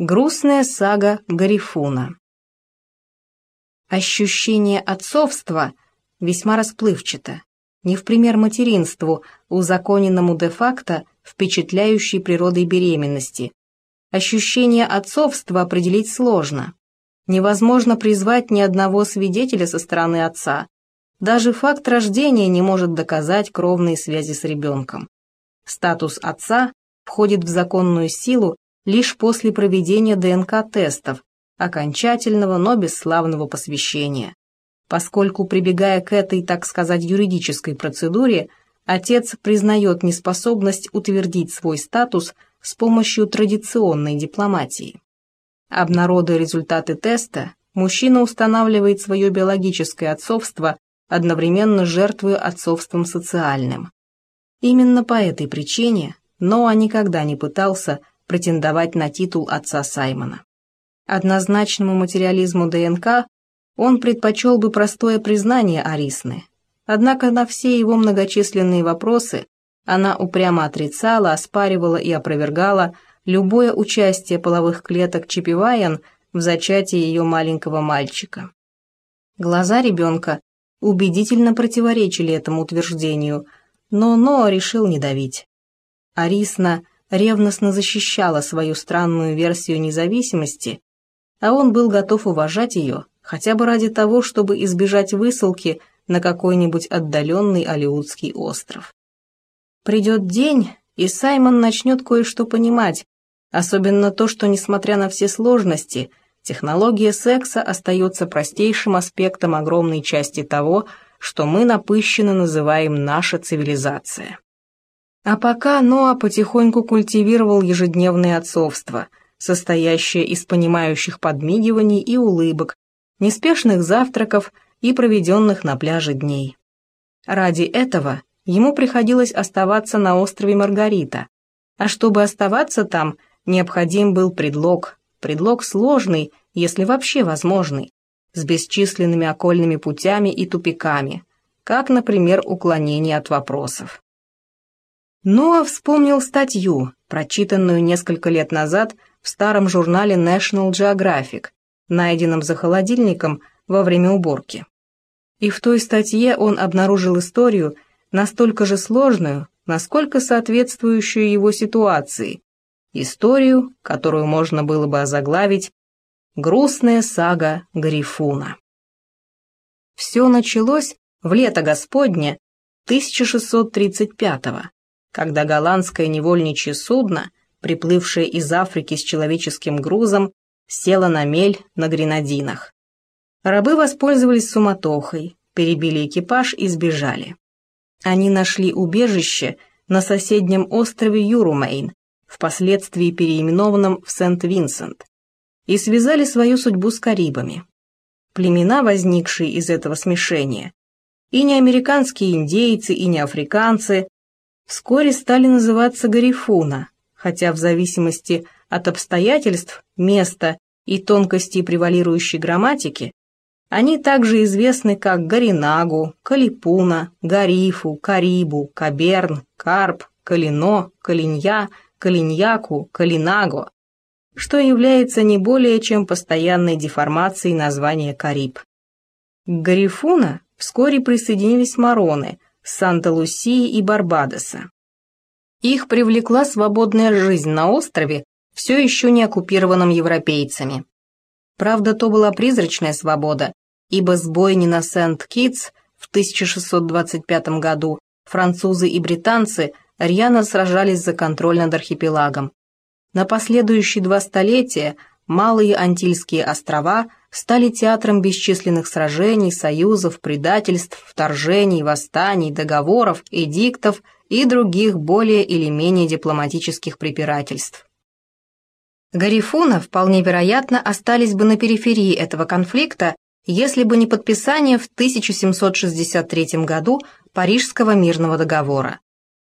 Грустная сага Гарифуна Ощущение отцовства весьма расплывчато, не в пример материнству, узаконенному де-факто впечатляющей природой беременности. Ощущение отцовства определить сложно. Невозможно призвать ни одного свидетеля со стороны отца. Даже факт рождения не может доказать кровные связи с ребенком. Статус отца входит в законную силу лишь после проведения ДНК-тестов, окончательного, но бесславного посвящения. Поскольку, прибегая к этой, так сказать, юридической процедуре, отец признает неспособность утвердить свой статус с помощью традиционной дипломатии. Обнародуя результаты теста, мужчина устанавливает свое биологическое отцовство, одновременно жертвуя отцовством социальным. Именно по этой причине Ноа никогда не пытался претендовать на титул отца Саймона. Однозначному материализму ДНК он предпочел бы простое признание Арисны. Однако на все его многочисленные вопросы она упрямо отрицала, оспаривала и опровергала любое участие половых клеток Чипиваян в зачатии ее маленького мальчика. Глаза ребенка убедительно противоречили этому утверждению, но Ноа решил не давить. Арисна ревностно защищала свою странную версию независимости, а он был готов уважать ее, хотя бы ради того, чтобы избежать высылки на какой-нибудь отдаленный Алиутский остров. Придет день, и Саймон начнет кое-что понимать, особенно то, что, несмотря на все сложности, технология секса остается простейшим аспектом огромной части того, что мы напыщенно называем наша цивилизация. А пока Ноа потихоньку культивировал ежедневное отцовство, состоящее из понимающих подмигиваний и улыбок, неспешных завтраков и проведенных на пляже дней. Ради этого ему приходилось оставаться на острове Маргарита, а чтобы оставаться там, необходим был предлог, предлог сложный, если вообще возможный, с бесчисленными окольными путями и тупиками, как, например, уклонение от вопросов. Ноа вспомнил статью, прочитанную несколько лет назад в старом журнале National Geographic, найденном за холодильником во время уборки. И в той статье он обнаружил историю, настолько же сложную, насколько соответствующую его ситуации, историю, которую можно было бы озаглавить «Грустная сага Гарифуна». Все началось в лето Господне 1635-го, когда голландское невольничье судно, приплывшее из Африки с человеческим грузом, село на мель на Гренадинах. Рабы воспользовались суматохой, перебили экипаж и сбежали. Они нашли убежище на соседнем острове Юрумейн, впоследствии переименованном в Сент-Винсент, и связали свою судьбу с Карибами. Племена, возникшие из этого смешения, и не американские индейцы, и не африканцы, вскоре стали называться Гарифуна, хотя в зависимости от обстоятельств, места и тонкостей превалирующей грамматики, они также известны как Гаринагу, Калипуна, Гарифу, Карибу, Каберн, Карп, Калино, Калинья, Калиньяку, Калинаго, что является не более чем постоянной деформацией названия Кариб. К Гарифуна вскоре присоединились Мароны – Санта-Лусии и Барбадоса. Их привлекла свободная жизнь на острове, все еще не оккупированном европейцами. Правда, то была призрачная свобода, ибо с бойни на Сент-Китс в 1625 году французы и британцы рьяно сражались за контроль над архипелагом. На последующие два столетия Малые Антильские острова стали театром бесчисленных сражений, союзов, предательств, вторжений, восстаний, договоров, эдиктов и других более или менее дипломатических препирательств. Гарифуна, вполне вероятно, остались бы на периферии этого конфликта, если бы не подписание в 1763 году Парижского мирного договора.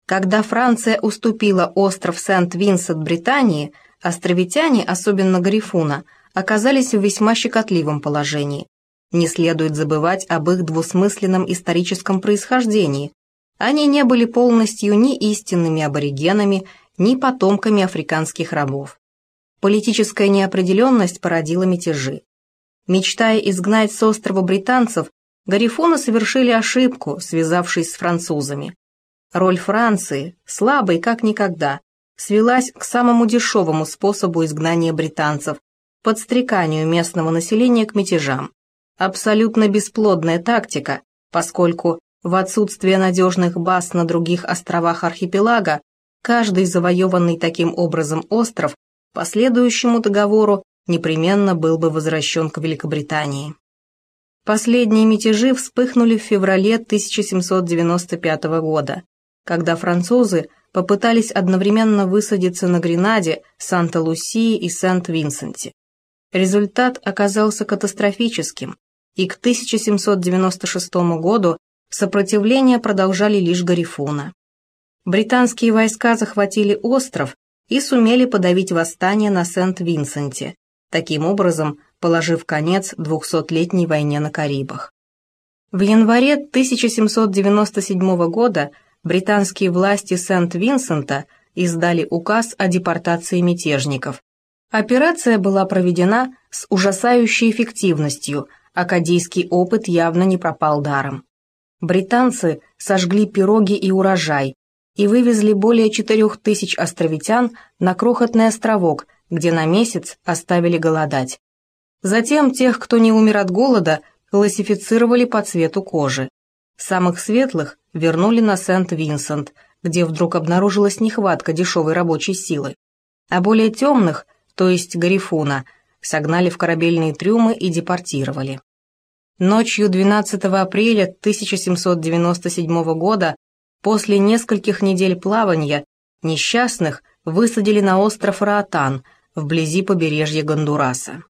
Когда Франция уступила остров Сент-Винсент Британии, Островитяне, особенно Гарифуна, оказались в весьма щекотливом положении. Не следует забывать об их двусмысленном историческом происхождении. Они не были полностью ни истинными аборигенами, ни потомками африканских рабов. политическая неопределенность породила мятежи. Мечтая изгнать с острова британцев, Гарифуны совершили ошибку, связавшись с французами. Роль Франции, слабой как никогда, свелась к самому дешевому способу изгнания британцев, подстреканию местного населения к мятежам. Абсолютно бесплодная тактика, поскольку в отсутствие надежных баз на других островах архипелага, каждый завоеванный таким образом остров по следующему договору непременно был бы возвращен к Великобритании. Последние мятежи вспыхнули в феврале 1795 года, когда французы попытались одновременно высадиться на Гренаде, Санта-Лусии и Сент-Винсенте. Результат оказался катастрофическим, и к 1796 году сопротивление продолжали лишь Гарифуна. Британские войска захватили остров и сумели подавить восстание на Сент-Винсенте, таким образом положив конец двухсотлетней войне на Карибах. В январе 1797 года британские власти Сент-Винсента издали указ о депортации мятежников. Операция была проведена с ужасающей эффективностью, акадийский опыт явно не пропал даром. Британцы сожгли пироги и урожай и вывезли более четырех тысяч островитян на крохотный островок, где на месяц оставили голодать. Затем тех, кто не умер от голода, классифицировали по цвету кожи. Самых светлых вернули на Сент-Винсент, где вдруг обнаружилась нехватка дешевой рабочей силы. А более темных, то есть Гарифуна, согнали в корабельные трюмы и депортировали. Ночью 12 апреля 1797 года, после нескольких недель плавания, несчастных высадили на остров Раатан, вблизи побережья Гондураса.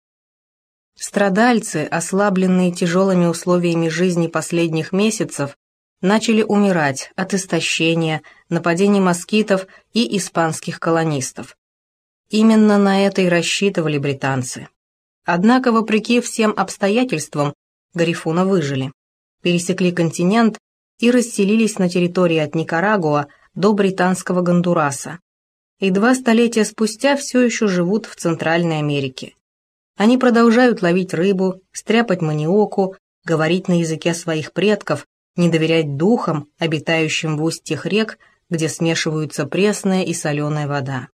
Страдальцы, ослабленные тяжелыми условиями жизни последних месяцев, начали умирать от истощения, нападений москитов и испанских колонистов. Именно на это и рассчитывали британцы. Однако, вопреки всем обстоятельствам, Гарифуна выжили, пересекли континент и расселились на территории от Никарагуа до британского Гондураса. И два столетия спустя все еще живут в Центральной Америке. Они продолжают ловить рыбу, стряпать маниоку, говорить на языке своих предков, не доверять духам, обитающим в устьях рек, где смешиваются пресная и соленая вода.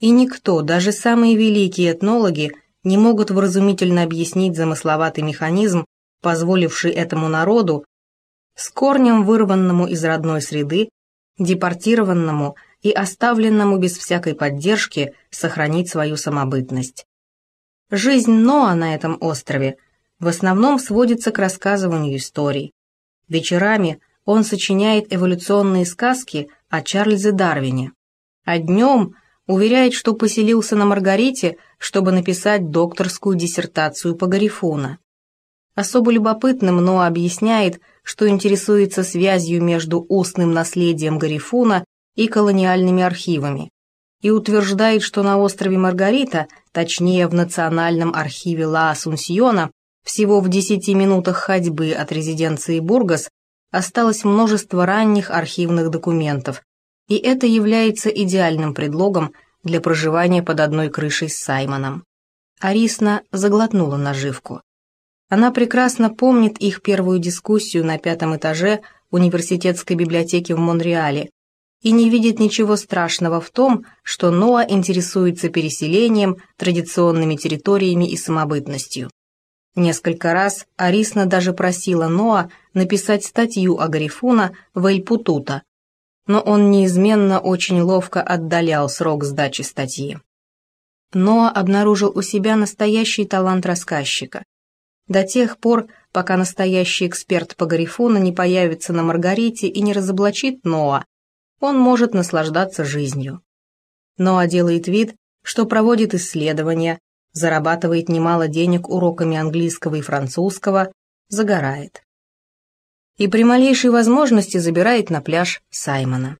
И никто, даже самые великие этнологи, не могут вразумительно объяснить замысловатый механизм, позволивший этому народу, с корнем вырванному из родной среды, депортированному и оставленному без всякой поддержки сохранить свою самобытность. Жизнь Ноа на этом острове в основном сводится к рассказыванию историй, Вечерами он сочиняет эволюционные сказки о Чарльзе Дарвине, а днем уверяет, что поселился на Маргарите, чтобы написать докторскую диссертацию по Гарифуна. Особо любопытным Ноа объясняет, что интересуется связью между устным наследием Гарифуна и колониальными архивами, и утверждает, что на острове Маргарита, точнее в Национальном архиве Ла Асунсьона, всего в десяти минутах ходьбы от резиденции Бургас осталось множество ранних архивных документов, и это является идеальным предлогом для проживания под одной крышей с Саймоном. Арисна заглотнула наживку. Она прекрасно помнит их первую дискуссию на пятом этаже университетской библиотеки в Монреале и не видит ничего страшного в том, что Ноа интересуется переселением, традиционными территориями и самобытностью. Несколько раз Арисна даже просила Ноа написать статью о Гарифуна в Эльпутута, но он неизменно очень ловко отдалял срок сдачи статьи. Ноа обнаружил у себя настоящий талант рассказчика. До тех пор, пока настоящий эксперт по Гарифуна не появится на Маргарите и не разоблачит Ноа, он может наслаждаться жизнью. Ноа делает вид, что проводит исследования, зарабатывает немало денег уроками английского и французского, загорает. И при малейшей возможности забирает на пляж Саймона.